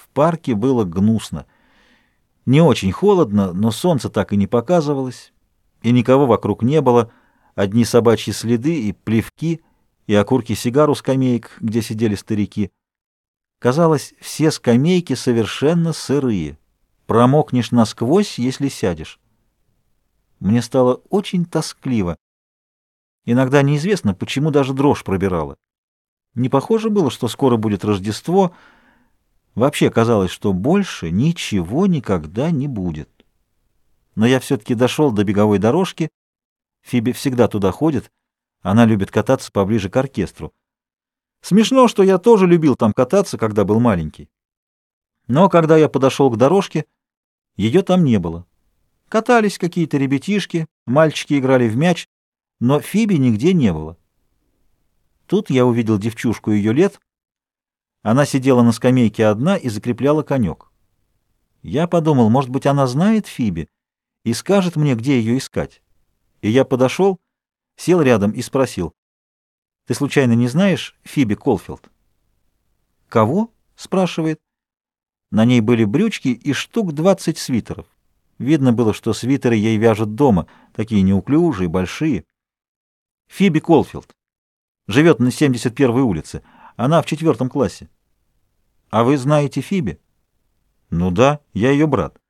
В парке было гнусно. Не очень холодно, но солнце так и не показывалось, и никого вокруг не было, одни собачьи следы и плевки, и окурки сигар у скамеек, где сидели старики. Казалось, все скамейки совершенно сырые. Промокнешь насквозь, если сядешь. Мне стало очень тоскливо. Иногда неизвестно, почему даже дрожь пробирала. Не похоже было, что скоро будет Рождество. Вообще казалось, что больше ничего никогда не будет. Но я все-таки дошел до беговой дорожки. Фиби всегда туда ходит. Она любит кататься поближе к оркестру. Смешно, что я тоже любил там кататься, когда был маленький. Но когда я подошел к дорожке, ее там не было. Катались какие-то ребятишки, мальчики играли в мяч, но Фиби нигде не было. Тут я увидел девчушку ее лет. Она сидела на скамейке одна и закрепляла конек. Я подумал, может быть, она знает Фиби и скажет мне, где ее искать. И я подошел, сел рядом и спросил, «Ты случайно не знаешь Фиби Колфилд?» «Кого?» — спрашивает. На ней были брючки и штук двадцать свитеров. Видно было, что свитеры ей вяжут дома, такие неуклюжие, большие. Фиби Колфилд. Живет на 71-й улице. Она в четвертом классе. А вы знаете Фиби? Ну да, я ее брат.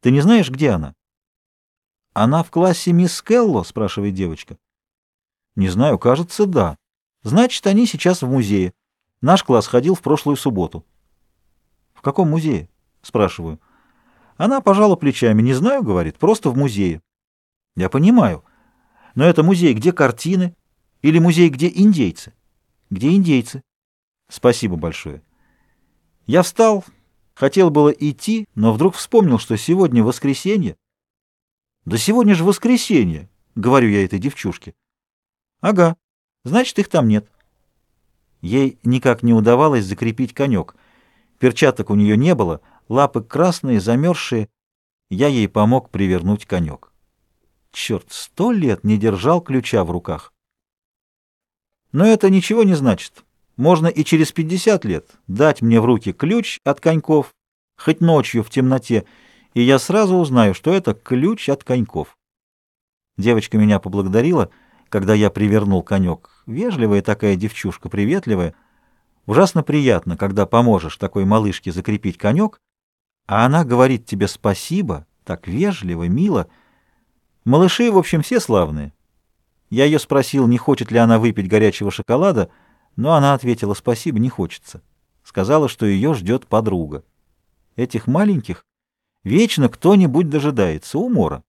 Ты не знаешь, где она? Она в классе мисс Келло, спрашивает девочка. Не знаю, кажется, да. Значит, они сейчас в музее. Наш класс ходил в прошлую субботу. В каком музее? Спрашиваю. Она пожала плечами. Не знаю, говорит, просто в музее. Я понимаю. Но это музей, где картины, или музей, где индейцы? Где индейцы? Спасибо большое. Я встал, хотел было идти, но вдруг вспомнил, что сегодня воскресенье. Да сегодня же воскресенье, говорю я этой девчушке. Ага, значит, их там нет. Ей никак не удавалось закрепить конек. Перчаток у нее не было, лапы красные, замерзшие. Я ей помог привернуть конек. Черт, сто лет не держал ключа в руках. Но это ничего не значит. Можно и через 50 лет дать мне в руки ключ от коньков, хоть ночью в темноте, и я сразу узнаю, что это ключ от коньков. Девочка меня поблагодарила, когда я привернул конек. Вежливая такая девчушка, приветливая. Ужасно приятно, когда поможешь такой малышке закрепить конек, а она говорит тебе спасибо, так вежливо, мило. Малыши, в общем, все славные. Я ее спросил, не хочет ли она выпить горячего шоколада, но она ответила «спасибо, не хочется». Сказала, что ее ждет подруга. Этих маленьких вечно кто-нибудь дожидается, умора.